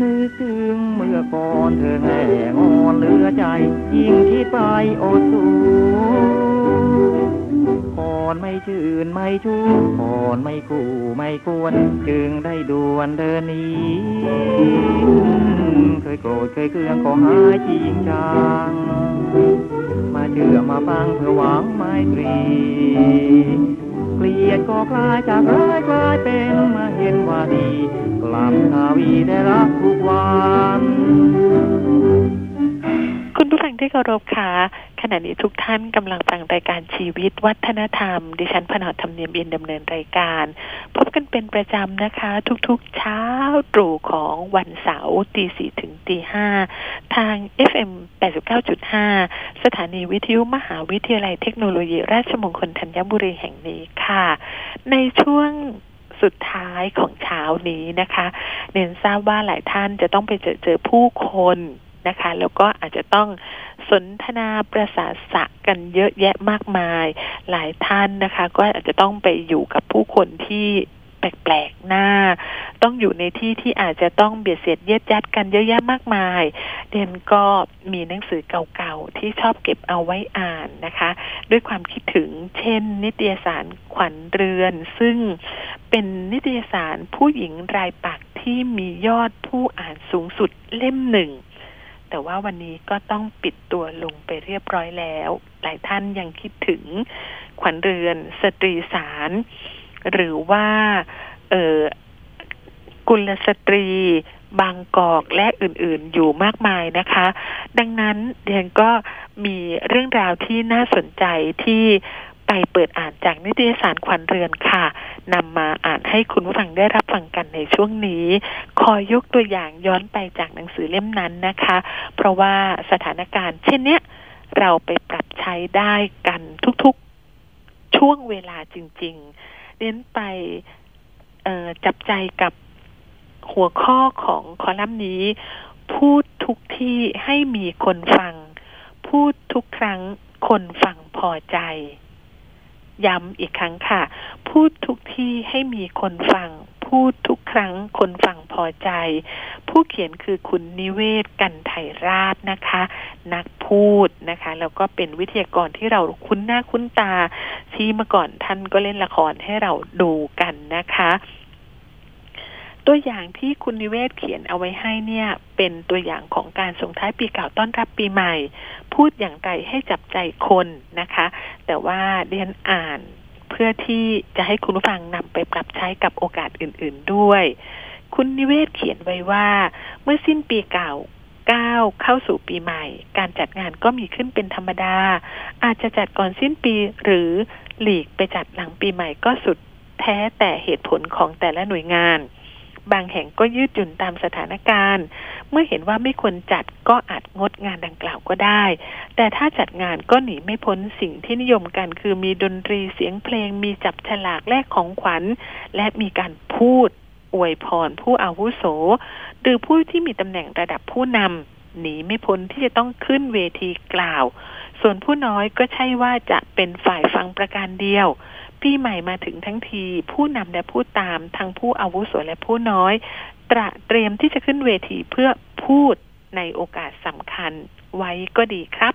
[SPEAKER 8] นึกถึงเมื่อก่อนเธอแห่งอนเหลือใจ ยิ่งคิดไปอดสู่อนไม่ชื่นไม่ชูก่อนไม่คู่ไม่ควร จึงได้ดวนเดินหนี้ เคยโกรธเคยเคืองก็หายจริงจัง มาเชื่อมาฟังเพื่อหวังไมตรีเกลียดก็คลายจากร้ายกลายเป็นมาเห็นว่าดีกลับทาวีได้รักทุกวัน
[SPEAKER 5] ที่เคารพค่ะขณะนี้ทุกท่านกำลังฟังรายการชีวิตวัฒนธรรม ดิฉันพนอธรรมเนียมอินดำเนินรายการ พบกันเป็นประจำนะคะ ทุกๆเช้าตรู่ของวันเสาร์ตีสี่ถึงตีห้าทาง FM 89.5 สถานีวิทยุมหาวิทยาลัยเทคโนโลยี ราชมงคลธัญบุรีแห่งนี้ค่ะ ในช่วงสุดท้ายของเช้านี้นะคะ เน้นทราบว่าหลายท่านจะต้องไปเจอเจอผู้คน นะคะ แล้วก็อาจจะต้องสนทนาประสาสะกันเยอะแยะมากมาย หลายท่านนะคะ ก็อาจจะต้องไปอยู่กับผู้คนที่แปลกๆหน้า ต้องอยู่ในที่ที่อาจจะต้องเบียดเสียดเย็ดยัดกันเยอะแยะมากมาย เดนก็มีหนังสือเก่าๆ ที่ชอบเก็บเอาไว้อ่านนะคะ ด้วยความคิดถึงเช่น นิตยสารขวัญเรือน ซึ่งเป็นนิตยสารผู้หญิงรายปักที่มียอดผู้อ่านสูงสุดเล่มหนึ่ง แต่ว่าวันนี้ก็ต้องปิดตัวลงไปเรียบร้อยแล้ว หลายท่านยังคิดถึงขวัญเรือนสตรีสาร หรือว่าเออกุลสตรี บางกอกและอื่นๆอยู่มากมายนะคะ ดังนั้นเดียนก็มีเรื่องราวที่น่าสนใจที่ ไปเปิดอ่านจากนิตยสารขวัญเรือนค่ะนำมาอ่านให้คุณผู้ฟังได้รับฟังกันในช่วงนี้ คอยยกตัวอย่างย้อนไปจากหนังสือเล่มนั้นนะคะ เพราะว่าสถานการณ์ เช่นเนี้ยเราไปปรับใช้ได้กันทุกๆช่วงเวลาจริง ๆ เน้นไปจับใจกับหัวข้อของคอลัมน์นี้ พูดทุกที่ให้มีคนฟัง พูดทุกครั้งคนฟังพอใจ ย้ำอีกครั้งค่ะ พูดทุกที่ให้มีคนฟัง พูดทุกครั้งคนฟังพอใจ ผู้เขียนคือคุณนิเวศกันไทยราชนะคะ นักพูดนะคะ แล้วก็เป็นวิทยากรที่เราคุ้นหน้าคุ้นตาที่เมื่อก่อนท่านก็เล่นละครให้เราดูกันนะคะ ตัวอย่างที่คุณนิเวศเขียนเอาไว้ให้เนี่ย เป็นตัวอย่างของการส่งท้ายปีเก่าต้อนรับปีใหม่ พูดอย่างไรให้จับใจคนนะคะ แต่ว่าเรียนอ่านเพื่อที่จะให้คุณผู้ฟังนำไปปรับใช้กับโอกาสอื่น ๆด้วย คุณนิเวศเขียนไว้ว่า เมื่อสิ้นปีเก่าก้าวเข้าสู่ปีใหม่ การจัดงานก็มีขึ้นเป็นธรรมดา อาจจะจัดก่อนสิ้นปีหรือหลีกไปจัดหลังปีใหม่ก็สุดแท้แต่เหตุผลของแต่ละหน่วยงาน บางแห่งก็ยืดหยุ่นตามสถานการณ์ เมื่อเห็นว่าไม่ควรจัดก็อาจงดงานดังกล่าวก็ได้ แต่ถ้าจัดงานก็หนีไม่พ้นสิ่งที่นิยมกัน คือมีดนตรีเสียงเพลง มีจับฉลากแลกของขวัญ และมีการพูดอวยพรผู้อาวุโส หรือผู้ที่มีตำแหน่งระดับผู้นำหนีไม่พ้นที่จะต้องขึ้นเวทีกล่าว ส่วนผู้น้อยก็ใช่ว่าจะเป็นฝ่ายฟังประการเดียว ปีใหม่มาถึงทั้งที ผู้นำและผู้ตามทั้งผู้อาวุโสและผู้น้อย ตระเตรียมที่จะขึ้นเวทีเพื่อพูดในโอกาสสำคัญไว้ก็ดีครับ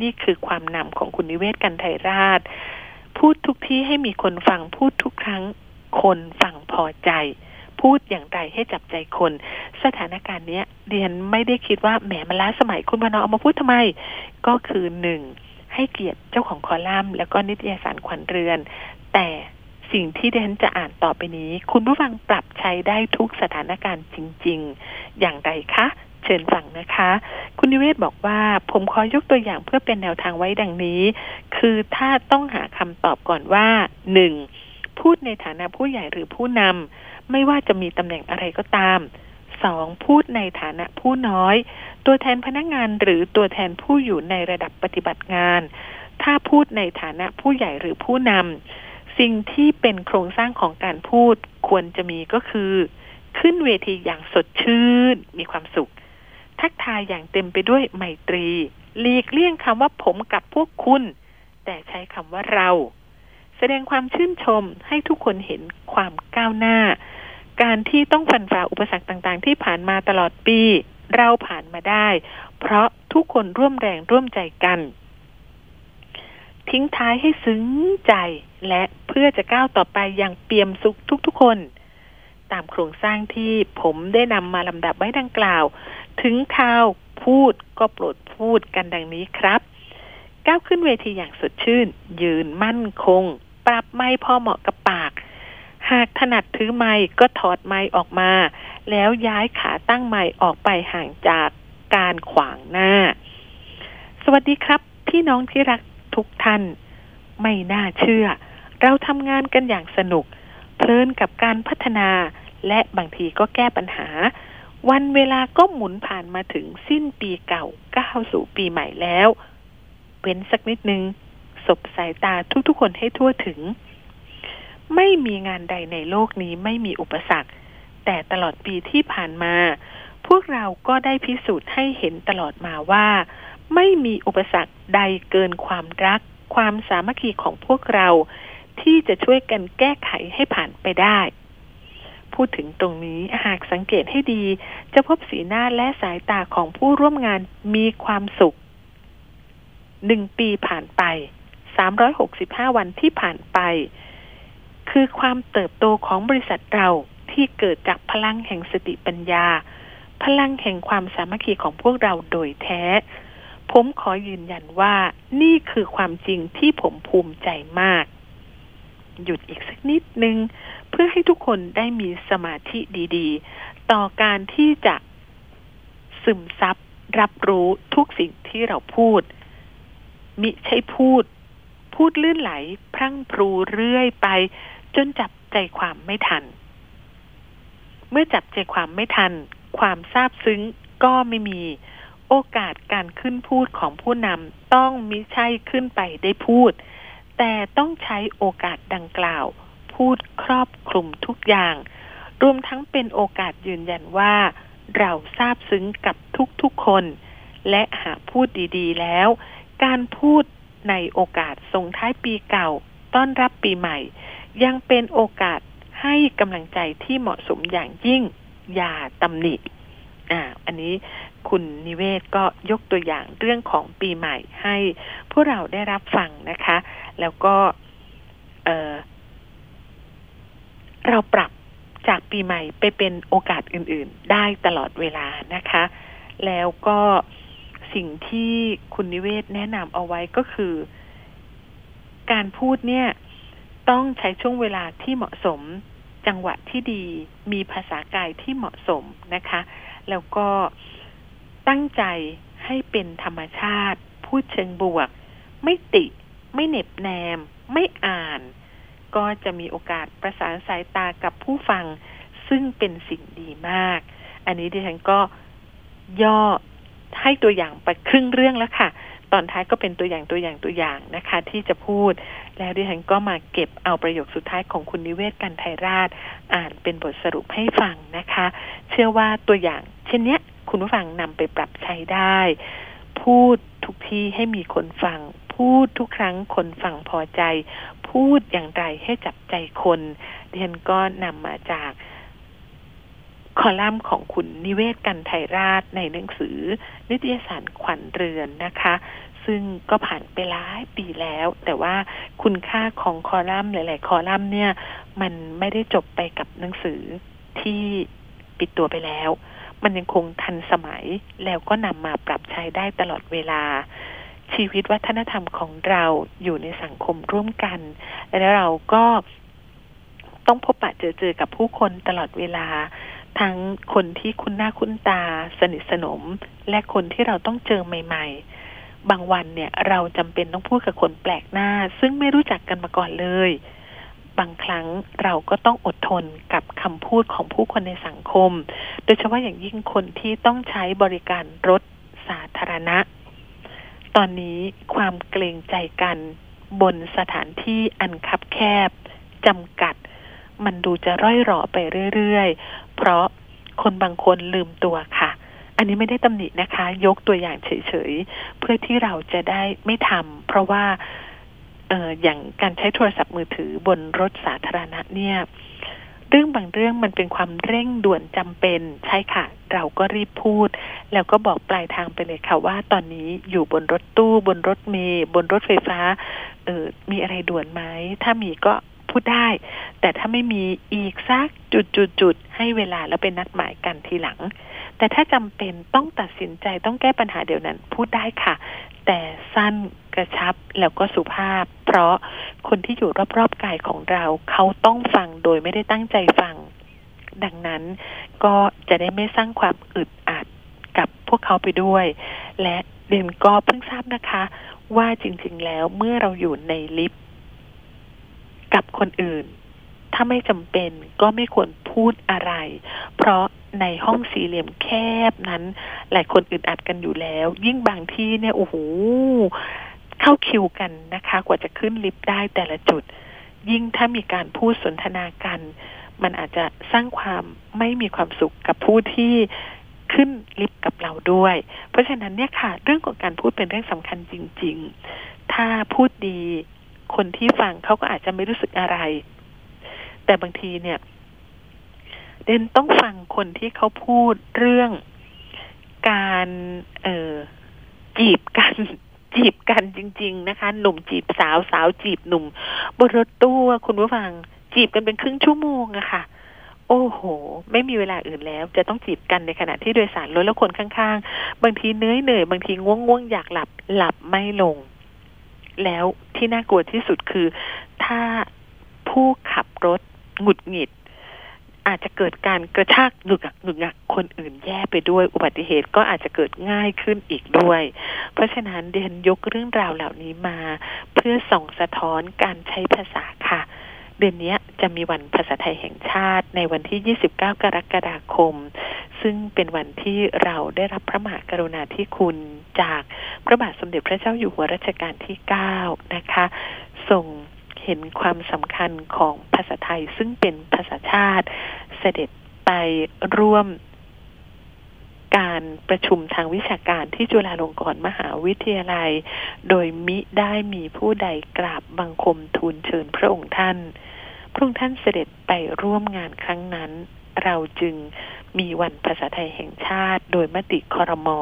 [SPEAKER 5] นี่คือความนำของคุณนิเวศกันไทยราช พูดทุกที่ให้มีคนฟังพูดทุกครั้ง คนฟังพอใจ พูดอย่างไรให้จับใจคน สถานการณ์เนี้ยเรียนไม่ได้คิดว่าแหมมันล้าสมัยคุณพนอเอามาพูดทำไม ก็คือหนึ่ง ให้เกียรติเจ้าของคอลัมน์ แล้วก็นิตยสารขวัญเรือน แต่สิ่งที่ดิฉันจะอ่านต่อไปนี้ คุณผู้ฟังปรับใช้ได้ทุกสถานการณ์จริง ๆ อย่างไรคะ เชิญฟังนะคะ คุณนิเวศบอกว่า ผมขอยกตัวอย่างเพื่อเป็นแนวทางไว้ดังนี้ คือถ้าต้องหาคำตอบก่อนว่าหนึ่งพูดในฐานะผู้ใหญ่หรือผู้นำไม่ว่าจะมีตำแหน่งอะไรก็ตาม สองพูดในฐานะผู้น้อย ตัวแทนพนักงานหรือตัวแทนผู้อยู่ในระดับปฏิบัติงาน ถ้าพูดในฐานะผู้ใหญ่หรือผู้นำสิ่งที่เป็นโครงสร้างของการพูดควรจะมีก็คือ ขึ้นเวทีอย่างสดชื่น มีความสุข ทักทายอย่างเต็มไปด้วยไมตรีหลีกเลี่ยงคำว่าผมกับพวกคุณ แต่ใช้คำว่าเรา แสดงความชื่นชมให้ทุกคนเห็นความก้าวหน้า การที่ต้องฟันฝ่าอุปสรรคต่างๆ ที่ผ่านมาตลอดปี เราผ่านมาได้ เพราะทุกคนร่วมแรงร่วมใจกัน ทิ้งท้ายให้ซึ้งใจและเพื่อจะก้าวต่อไปอย่างเปี่ยมสุขทุกๆคน ตามโครงสร้างที่ผมได้นำมาลำดับไว้ดังกล่าว ถึงข่าวพูดก็โปรดพูดกันดังนี้ครับก้าวขึ้นเวทีอย่างสดชื่น ยืนมั่นคง ปรับไม่พอเหมาะกับปาก หากถนัดถือไม้ก็ถอดไม้ออกมา แล้วย้ายขาตั้งไม้ออกไปห่างจากการขวางหน้า สวัสดีครับ พี่น้องที่รักทุกท่าน ไม่น่าเชื่อ เราทำงานกันอย่างสนุก เพลินกับการพัฒนา และบางทีก็แก้ปัญหา วันเวลาก็หมุนผ่านมาถึงสิ้นปีเก่าก้าวสู่ปีใหม่แล้ว เว้นสักนิดนึงสบสายตาทุกๆคนให้ทั่วถึง ไม่มีงานใดในโลกนี้ไม่มีอุปสรรค แต่ตลอดปีที่ผ่านมา พวกเราก็ได้พิสูจน์ให้เห็นตลอดมาว่า ไม่มีอุปสรรคใดเกินความรัก ความสามัคคีของพวกเรา ที่จะช่วยกันแก้ไขให้ผ่านไปได้ พูดถึงตรงนี้หากสังเกตให้ดี จะพบสีหน้าและสายตาของผู้ร่วมงานมีความสุขหนึ่งปีผ่านไปสามร้อยหกสิบห้าวันที่ผ่านไป คือความเติบโตของบริษัทเราที่เกิดจากพลังแห่งสติปัญญา พลังแห่งความสามัคคีของพวกเราโดยแท้ ผมขอยืนยันว่านี่คือความจริงที่ผมภูมิใจมาก หยุดอีกสักนิดนึง เพื่อให้ทุกคนได้มีสมาธิดีๆ ต่อการที่จะซึมซับรับรู้ทุกสิ่งที่เราพูด มิใช่พูด พูดลื่นไหล พรั่งพรูเรื่อยไป จนจับใจความไม่ทัน เมื่อจับใจความไม่ทัน ความซาบซึ้งก็ไม่มี โอกาสการขึ้นพูดของผู้นำต้องมิใช่ขึ้นไปได้พูด แต่ต้องใช้โอกาสดังกล่าว พูดครอบคลุมทุกอย่าง รวมทั้งเป็นโอกาสยืนยันว่า เราทราบซึ้งกับทุกๆคน และหากพูดดีๆแล้ว การพูดในโอกาสส่งท้ายปีเก่า ต้อนรับปีใหม่ ยังเป็นโอกาสให้กำลังใจที่เหมาะสมอย่างยิ่งอย่าตำหนิอ่าอันนี้คุณนิเวศก็ยกตัวอย่างเรื่องของปีใหม่ให้พวกเราได้รับฟังนะคะ แล้วก็เเราปรับจากปีใหม่ไปเป็นโอกาสอื่น ๆ ได้ตลอดเวลานะคะ แล้วก็สิ่งที่คุณนิเวศแนะนำเอาไว้ก็คือ การพูดเนี่ย ต้องใช้ช่วงเวลาที่เหมาะสม จังหวะที่ดี มีภาษากายที่เหมาะสมนะคะ แล้วก็ตั้งใจให้เป็นธรรมชาติ พูดเชิงบวก ไม่ติ ไม่เน็บแนม ไม่อ่าน ก็จะมีโอกาสประสานสายตากับผู้ฟัง ซึ่งเป็นสิ่งดีมาก อันนี้ดิฉันก็ย่อให้ตัวอย่างไปครึ่งเรื่องแล้วค่ะ ตอนท้ายก็เป็นตัวอย่างตัวอย่างตัวอย่างนะคะ ที่จะพูด แล้วดิฉันก็มาเก็บเอาประโยคสุดท้ายของคุณนิเวศกันไทยราช อ่านเป็นบทสรุปให้ฟังนะคะ เชื่อว่าตัวอย่างเช่นเนี้ย คุณผู้ฟังนำไปปรับใช้ได้ พูดทุกที่ให้มีคนฟัง พูดทุกครั้งคนฟังพอใจ พูดอย่างไรให้จับใจคนเรียนก็นำมาจาก คอลัมน์ของคุณนิเวศกันไทยราชในหนังสือ นิตยสารขวัญเรือนนะคะ ซึ่งก็ผ่านไปหลายปีแล้ว แต่ว่าคุณค่าของคอลัมน์หลาย ๆ คอลัมน์เนี่ย มันไม่ได้จบไปกับหนังสือที่ปิดตัวไปแล้ว มันยังคงทันสมัยแล้วก็นำมาปรับใช้ได้ตลอดเวลา ชีวิตวัฒนธรรมของเราอยู่ในสังคมร่วมกัน และเราก็ต้องพบปะเจอเจอกับผู้คนตลอดเวลา ทั้งคนที่คุ้นหน้าคุ้นตา สนิทสนม และคนที่เราต้องเจอใหม่ ๆ บางวันเนี่ยเราจำเป็นต้องพูดกับคนแปลกหน้า ซึ่งไม่รู้จักกันมาก่อนเลย บางครั้งเราก็ต้องอดทนกับคำพูดของผู้คนในสังคม โดยเฉพาะอย่างยิ่งคนที่ต้องใช้บริการรถสาธารณะ ตอนนี้ความเกรงใจกันบนสถานที่อันคับแคบจำกัด มันดูจะร่อยหรอไปเรื่อย เพราะคนบางคนลืมตัวค่ะ อันนี้ไม่ได้ตำหนินะคะ ยกตัวอย่างเฉยๆ เพื่อที่เราจะได้ไม่ทำเพราะว่าเอออย่างการใช้โทรศัพท์มือถือบนรถสาธารณะเนี่ย เรื่องบางเรื่องมันเป็นความเร่งด่วนจำเป็นใช่ค่ะ เราก็รีบพูด แล้วก็บอกปลายทางไปเลยค่ะว่าตอนนี้อยู่บนรถตู้ บนรถเมล์บนรถไฟฟ้าเออมีอะไรด่วนไหมถ้ามีก็ พูดได้ แต่ถ้าไม่มีอีกสักจุดจุดจุดให้เวลาแล้วเป็นนัดหมายกันทีหลัง แต่ถ้าจำเป็นต้องตัดสินใจต้องแก้ปัญหาเดี๋ยวนั้น พูดได้ค่ะ แต่สั้นกระชับแล้วก็สุภาพ เพราะคนที่อยู่รอบๆกายของเรา เขาต้องฟังโดยไม่ได้ตั้งใจฟัง ดังนั้นก็จะได้ไม่สร้างความอึดอัดกับพวกเขาไปด้วย และเดนก็เพิ่งทราบนะคะ ว่าจริง ๆ แล้วเมื่อเราอยู่ในลิฟต์ กับคนอื่น ถ้าไม่จำเป็นก็ไม่ควรพูดอะไร เพราะในห้องสี่เหลี่ยมแคบนั้น หลายคนอึดอัดกันอยู่แล้ว ยิ่งบางที่เนี่ยโอ้โหเข้าคิวกันนะคะ กว่าจะขึ้นลิฟต์ได้แต่ละจุด ยิ่งถ้ามีการพูดสนทนากัน มันอาจจะสร้างความไม่มีความสุขกับผู้ที่ขึ้นลิฟต์กับเราด้วย เพราะฉะนั้นเนี่ยค่ะ เรื่องของการพูดเป็นเรื่องสำคัญจริง ๆ ถ้าพูดดี คนที่ฟังเขาก็อาจจะไม่รู้สึกอะไร แต่บางทีเนี่ย เดนต้องฟังคนที่เขาพูดเรื่องการเออจีบกันจีบกันจริง ๆ นะคะ หนุ่มจีบสาวสาวจีบหนุ่มบนรถตู้คุณผู้ฟัง จีบกันเป็นครึ่งชั่วโมงอะค่ะ โอ้โห ไม่มีเวลาอื่นแล้ว จะต้องจีบกันในขณะที่โดยสารรถแล้วคนข้าง ๆ บางทีเนื้อยเหนื่อยบางทีง่วงง่วงอยากหลับหลับไม่ลง แล้วที่น่ากลัวที่สุดคือ ถ้าผู้ขับรถหงุดหงิด อาจจะเกิดการกระชากหนึกหนึกงักคนอื่นแย่ไปด้วย อุบัติเหตุก็อาจจะเกิดง่ายขึ้นอีกด้วย เพราะฉะนั้นเดนยกเรื่องราวเหล่านี้มา เพื่อส่องสะท้อนการใช้ภาษาค่ะ เดือนนี้จะมีวันภาษาไทยแห่งชาติในวันที่ 29 กรกฎาคม ซึ่งเป็นวันที่เราได้รับพระมหากรุณาธิคุณจากพระบาทสมเด็จพระเจ้าอยู่หัวรัชกาลที่ 9 นะคะส่งเห็นความสำคัญของภาษาไทยซึ่งเป็นภาษาชาติเสด็จไปร่วมการประชุมทางวิชาการที่จุฬาลงกรณ์มหาวิทยาลัย โดยมิได้มีผู้ใดกราบบังคมทูลเชิญพระองค์ท่าน พระองค์ท่านเสด็จไปร่วมงานครั้งนั้น เราจึงมีวันภาษาไทยแห่งชาติ โดยมติคอรมอ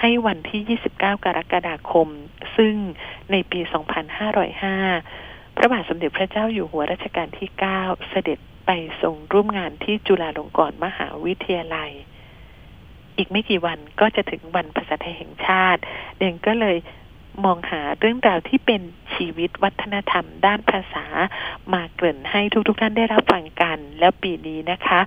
[SPEAKER 5] ให้วันที่ 29 กรกฎาคม ซึ่งในปี 2505 พระบาทสมเด็จพระเจ้าอยู่หัวรัชกาลที่ 9 เสด็จไปทรงร่วมงานที่จุฬาลงกรณ์มหาวิทยาลัย อีกไม่กี่วันก็จะถึงวันภาษาไทยแห่งชาติ เด่นก็เลย มองหาเรื่องราวที่เป็นชีวิตวัฒนธรรม ด้านภาษา มาเกริ่นให้ทุกๆทท่านได้รับฟังกัน แล้วปีนี้นะคะ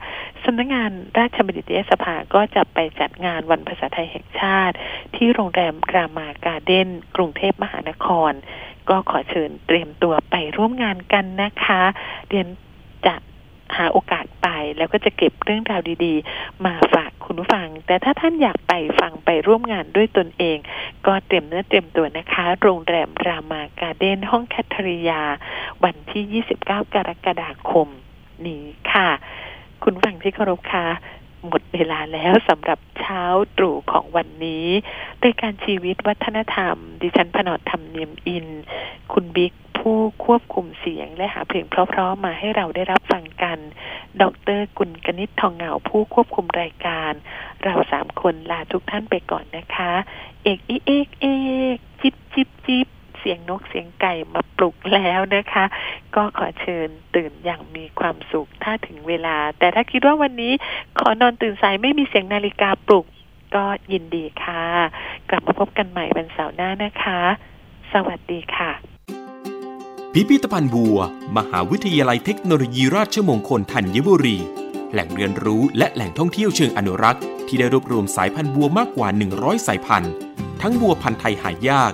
[SPEAKER 5] สำนักงงานราชบัณฑิตยสภาก็จะไปจัดงานวันภาษาไทยแห่งชาติ ที่โรงแรมกรามาการ์เด้นกรุงเทพมหานคร ก็ขอเชิญเตรียมตัวไปร่วมงานกันนะคะเรียน หาโอกาสไปแล้วก็จะเก็บเรื่องราวดีๆ มาฝากคุณผู้ฟัง แต่ถ้าท่านอยากไปฟังไปร่วมงานด้วยตนเอง ก็เตรียมเนื้อเตรียมตัวนะคะ โรงแรมรามาการ์เด้นห้องแคทริยา วันที่ 29 กรกฎาคมนี้ค่ะ คุณฟังที่เคารพค่ะ หมดเวลาแล้วสำหรับเช้าตรู่ของวันนี้รายการชีวิตวัฒนธรรม ดิฉันพนอดธรรมเนียมอิน คุณบิ๊กผู้ควบคุมเสียงและหาเพลงเพราะๆมาให้เราได้รับฟังกัน ดรกุลกนิษฐ์ทองเงาผู้ควบคุมรายการ เราสามคนลาทุกท่านไปก่อนนะคะ เอกอีเอกเอกจิบจิบจิบ เสียงนกเสียงไก่มาปลุกแล้วนะคะ ก็ขอเชิญตื่นอย่างมีความสุขถ้าถึงเวลา แต่ถ้าคิดว่าวันนี้ขอนอนตื่นสายไม่มีเสียงนาฬิกาปลุกก็ยินดีค่ะ กลับมาพบกันใหม่วันเสาร์หน้านะคะ สวัสดีค่ะ
[SPEAKER 3] พิพิธภัณฑ์บัว มหาวิทยาลัยเทคโนโลยีราชมงคลธัญบุรี แหล่งเรียนรู้และแหล่งท่องเที่ยวเชิงอนุรักษ์ ที่ได้รวบรวมสายพันธุ์บัวมากกว่า 100 สายพันธุ์ ทั้งบัวพันธุ์ไทยหายาก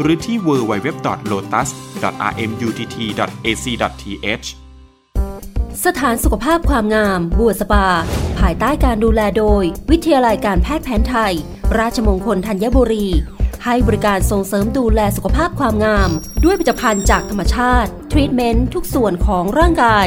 [SPEAKER 3] หรือที่ www.lotus.rmutt.ac.th
[SPEAKER 4] สถานสุขภาพความงาม บัวสปา ภายใต้การดูแลโดย วิทยาลัยการแพทย์แผนไทย ราชมงคลธัญบุรี ให้บริการส่งเสริมดูแลสุขภาพความงาม ด้วยผลิตภัณฑ์จากธรรมชาติ ทรีตเมนต์ทุกส่วนของร่างกาย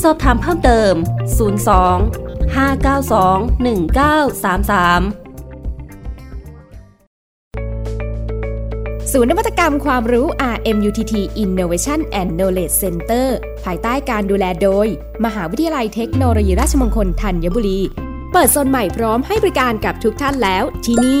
[SPEAKER 4] สอบถามเพิ่มเติม 02 592 1933
[SPEAKER 1] ศูนย์นวัตกรรมความรู้ RMUTT Innovation and Knowledge Center ภายใต้การดูแลโดย มหาวิทยาลัยเทคโนโลยีราชมงคลธัญบุรี เปิดโซนใหม่พร้อมให้บริการกับทุกท่านแล้วที่นี่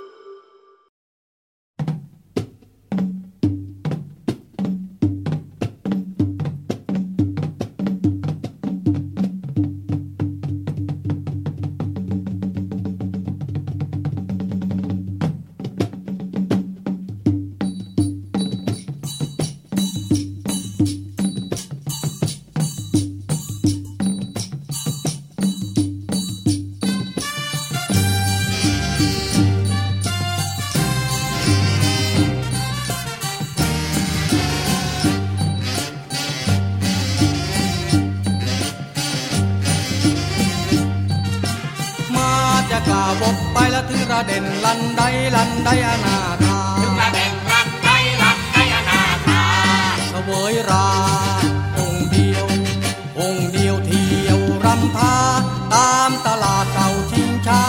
[SPEAKER 9] ก่า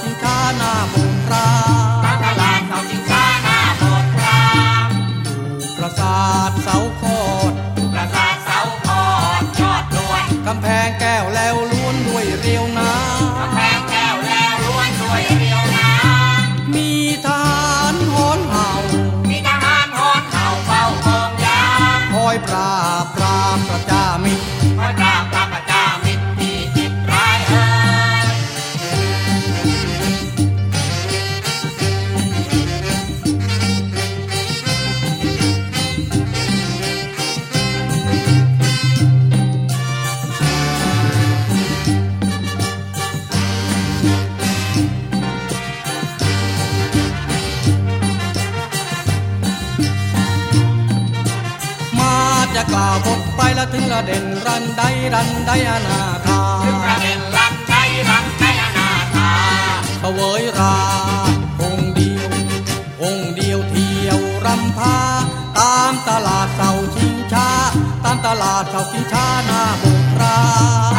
[SPEAKER 9] ชิง ระเด็นรันไดรันไดอนาคาถึงระเด็นรันไดรันไดอนาคาเสวยราองเดียว องเดียวเที่ยวรำพา ตามตลาดเสาชิงช้า ตามตลาดเสาชิงช้าหน้าบุตรา